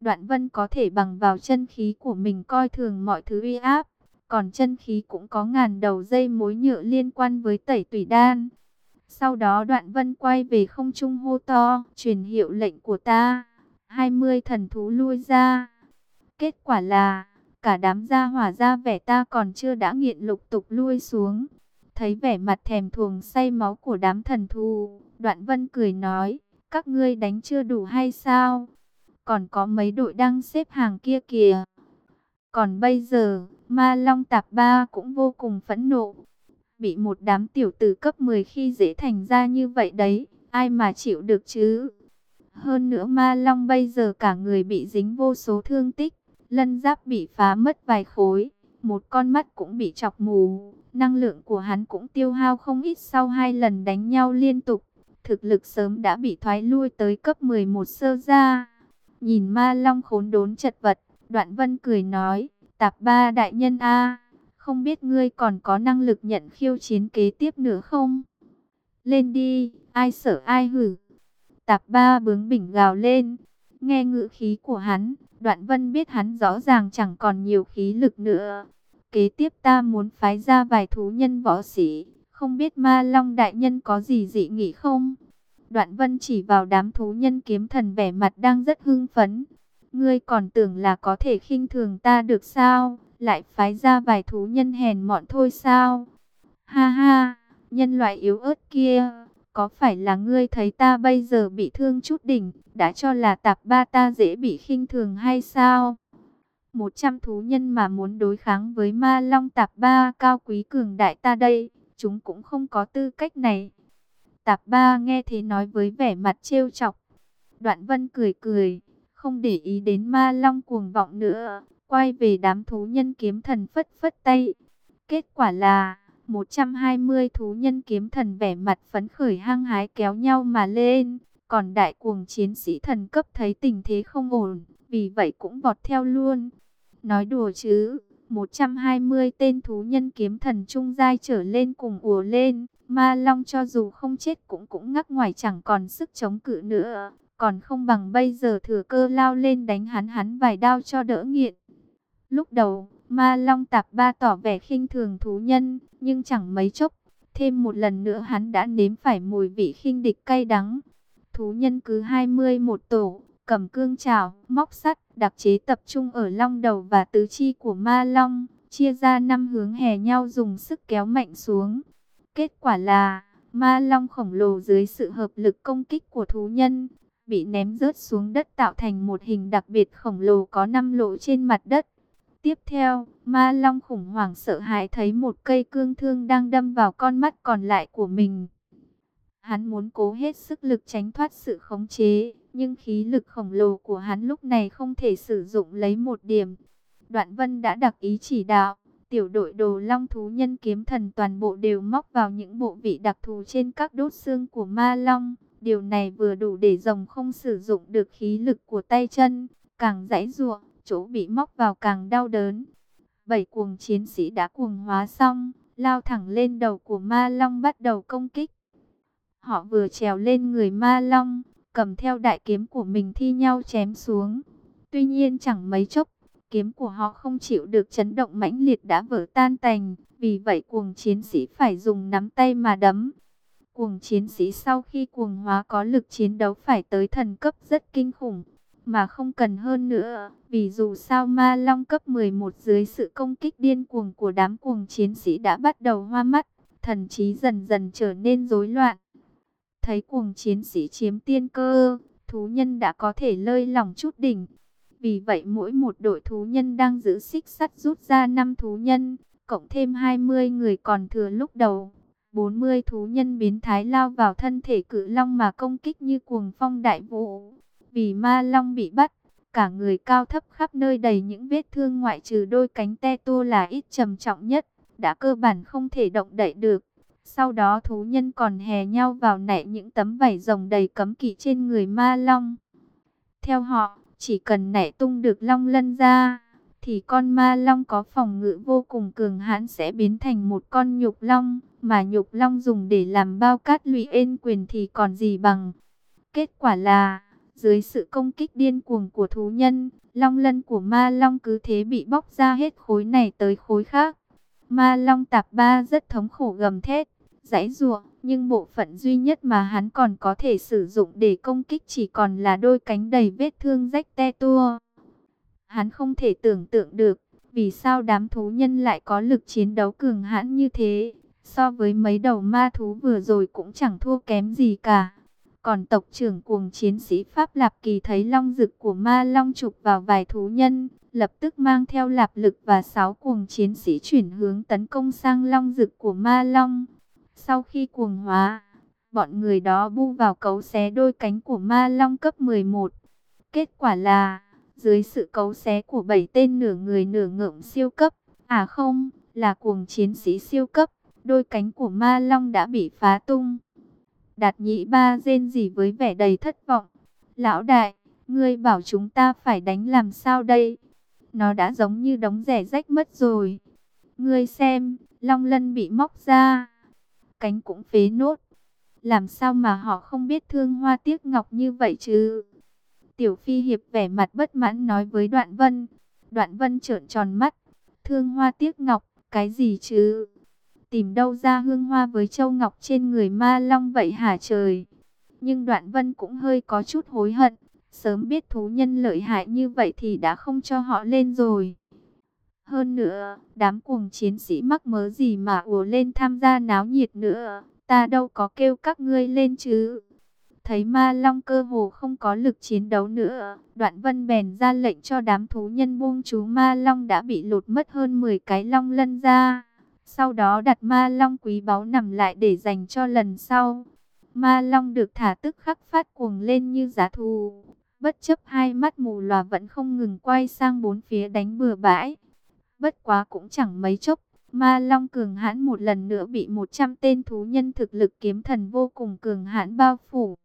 Đoạn vân có thể bằng vào chân khí của mình coi thường mọi thứ uy áp, còn chân khí cũng có ngàn đầu dây mối nhựa liên quan với tẩy tủy đan. Sau đó đoạn vân quay về không trung hô to, truyền hiệu lệnh của ta. 20 thần thú lui ra. Kết quả là, cả đám gia hỏa ra vẻ ta còn chưa đã nghiện lục tục lui xuống. Thấy vẻ mặt thèm thuồng say máu của đám thần thù, đoạn vân cười nói, các ngươi đánh chưa đủ hay sao? Còn có mấy đội đang xếp hàng kia kìa. Còn bây giờ, ma long tạp ba cũng vô cùng phẫn nộ bị một đám tiểu tử cấp 10 khi dễ thành ra như vậy đấy, ai mà chịu được chứ? Hơn nữa ma long bây giờ cả người bị dính vô số thương tích, lân giáp bị phá mất vài khối, một con mắt cũng bị chọc mù, năng lượng của hắn cũng tiêu hao không ít sau hai lần đánh nhau liên tục, thực lực sớm đã bị thoái lui tới cấp 11 sơ ra. Nhìn ma long khốn đốn chật vật, đoạn vân cười nói, tạp ba đại nhân A không biết ngươi còn có năng lực nhận khiêu chiến kế tiếp nữa không? Lên đi, ai sợ ai hử. Tạp ba bướng bỉnh gào lên. Nghe ngữ khí của hắn, đoạn vân biết hắn rõ ràng chẳng còn nhiều khí lực nữa. Kế tiếp ta muốn phái ra vài thú nhân võ sĩ, không biết ma long đại nhân có gì dị nghị không? Đoạn vân chỉ vào đám thú nhân kiếm thần vẻ mặt đang rất hưng phấn. Ngươi còn tưởng là có thể khinh thường ta được sao? Lại phái ra vài thú nhân hèn mọn thôi sao? Ha ha, nhân loại yếu ớt kia, có phải là ngươi thấy ta bây giờ bị thương chút đỉnh, đã cho là tạp ba ta dễ bị khinh thường hay sao? Một trăm thú nhân mà muốn đối kháng với ma long tạp ba cao quý cường đại ta đây, chúng cũng không có tư cách này. Tạp ba nghe thế nói với vẻ mặt trêu chọc. Đoạn vân cười cười, không để ý đến ma long cuồng vọng nữa, quay về đám thú nhân kiếm thần phất phất tay. Kết quả là, 120 thú nhân kiếm thần vẻ mặt phấn khởi hăng hái kéo nhau mà lên. Còn đại cuồng chiến sĩ thần cấp thấy tình thế không ổn, vì vậy cũng vọt theo luôn. Nói đùa chứ, 120 tên thú nhân kiếm thần trung giai trở lên cùng ùa lên. Ma Long cho dù không chết cũng cũng ngắc ngoài chẳng còn sức chống cự nữa. Còn không bằng bây giờ thừa cơ lao lên đánh hắn hắn vài đao cho đỡ nghiện. Lúc đầu, Ma Long tạp ba tỏ vẻ khinh thường thú nhân, nhưng chẳng mấy chốc. Thêm một lần nữa hắn đã nếm phải mùi vị khinh địch cay đắng. Thú nhân cứ 21 tổ, cầm cương trào móc sắt, đặc chế tập trung ở long đầu và tứ chi của ma long, chia ra năm hướng hè nhau dùng sức kéo mạnh xuống. Kết quả là, ma long khổng lồ dưới sự hợp lực công kích của thú nhân, bị ném rớt xuống đất tạo thành một hình đặc biệt khổng lồ có năm lỗ trên mặt đất. Tiếp theo, ma long khủng hoảng sợ hãi thấy một cây cương thương đang đâm vào con mắt còn lại của mình. Hắn muốn cố hết sức lực tránh thoát sự khống chế, nhưng khí lực khổng lồ của hắn lúc này không thể sử dụng lấy một điểm. Đoạn vân đã đặc ý chỉ đạo, tiểu đội đồ long thú nhân kiếm thần toàn bộ đều móc vào những bộ vị đặc thù trên các đốt xương của ma long. Điều này vừa đủ để rồng không sử dụng được khí lực của tay chân, càng dãy ruộng, chỗ bị móc vào càng đau đớn. Bảy cuồng chiến sĩ đã cuồng hóa xong, lao thẳng lên đầu của ma long bắt đầu công kích. Họ vừa trèo lên người ma long, cầm theo đại kiếm của mình thi nhau chém xuống. Tuy nhiên chẳng mấy chốc, kiếm của họ không chịu được chấn động mãnh liệt đã vỡ tan tành, vì vậy cuồng chiến sĩ phải dùng nắm tay mà đấm. Cuồng chiến sĩ sau khi cuồng hóa có lực chiến đấu phải tới thần cấp rất kinh khủng, mà không cần hơn nữa, vì dù sao ma long cấp 11 dưới sự công kích điên cuồng của đám cuồng chiến sĩ đã bắt đầu hoa mắt, thần trí dần dần trở nên rối loạn. Thấy cuồng chiến sĩ chiếm tiên cơ, thú nhân đã có thể lơi lỏng chút đỉnh. Vì vậy mỗi một đội thú nhân đang giữ xích sắt rút ra 5 thú nhân, cộng thêm 20 người còn thừa lúc đầu. 40 thú nhân biến thái lao vào thân thể cự long mà công kích như cuồng phong đại vũ. Vì ma long bị bắt, cả người cao thấp khắp nơi đầy những vết thương ngoại trừ đôi cánh te tua là ít trầm trọng nhất, đã cơ bản không thể động đậy được. Sau đó thú nhân còn hè nhau vào nảy những tấm vảy rồng đầy cấm kỵ trên người ma long. Theo họ, chỉ cần nảy tung được long lân ra, thì con ma long có phòng ngự vô cùng cường hãn sẽ biến thành một con nhục long, mà nhục long dùng để làm bao cát lụy ên quyền thì còn gì bằng. Kết quả là, dưới sự công kích điên cuồng của thú nhân, long lân của ma long cứ thế bị bóc ra hết khối này tới khối khác. Ma long tạp ba rất thống khổ gầm thét, giãy giụa, nhưng bộ phận duy nhất mà hắn còn có thể sử dụng để công kích chỉ còn là đôi cánh đầy vết thương rách te tua. Hắn không thể tưởng tượng được, vì sao đám thú nhân lại có lực chiến đấu cường hãn như thế, so với mấy đầu ma thú vừa rồi cũng chẳng thua kém gì cả. Còn tộc trưởng cuồng chiến sĩ Pháp Lạp Kỳ thấy long dực của ma long chụp vào vài thú nhân, lập tức mang theo lạp lực và sáu cuồng chiến sĩ chuyển hướng tấn công sang long dực của ma long. Sau khi cuồng hóa, bọn người đó bu vào cấu xé đôi cánh của ma long cấp 11. Kết quả là, dưới sự cấu xé của bảy tên nửa người nửa ngưỡng siêu cấp, à không, là cuồng chiến sĩ siêu cấp, đôi cánh của ma long đã bị phá tung. Đạt nhị ba rên gì với vẻ đầy thất vọng. Lão đại, ngươi bảo chúng ta phải đánh làm sao đây? Nó đã giống như đống rẻ rách mất rồi. Ngươi xem, long lân bị móc ra cánh cũng phế nốt. Làm sao mà họ không biết thương hoa tiếc ngọc như vậy chứ? Tiểu Phi Hiệp vẻ mặt bất mãn nói với Đoạn Vân. Đoạn Vân trợn tròn mắt. Thương hoa tiếc ngọc, cái gì chứ? Tìm đâu ra hương hoa với châu ngọc trên người ma long vậy hả trời? Nhưng đoạn vân cũng hơi có chút hối hận. Sớm biết thú nhân lợi hại như vậy thì đã không cho họ lên rồi. Hơn nữa, đám cuồng chiến sĩ mắc mớ gì mà ùa lên tham gia náo nhiệt nữa. Ta đâu có kêu các ngươi lên chứ. Thấy ma long cơ hồ không có lực chiến đấu nữa, đoạn vân bèn ra lệnh cho đám thú nhân buông chú ma long đã bị lột mất hơn 10 cái long lân ra. Sau đó đặt ma long quý báu nằm lại để dành cho lần sau. Ma long được thả tức khắc phát cuồng lên như giá thù. Bất chấp hai mắt mù lòa vẫn không ngừng quay sang bốn phía đánh bừa bãi. Bất quá cũng chẳng mấy chốc, ma long cường hãn một lần nữa bị 100 tên thú nhân thực lực kiếm thần vô cùng cường hãn bao phủ.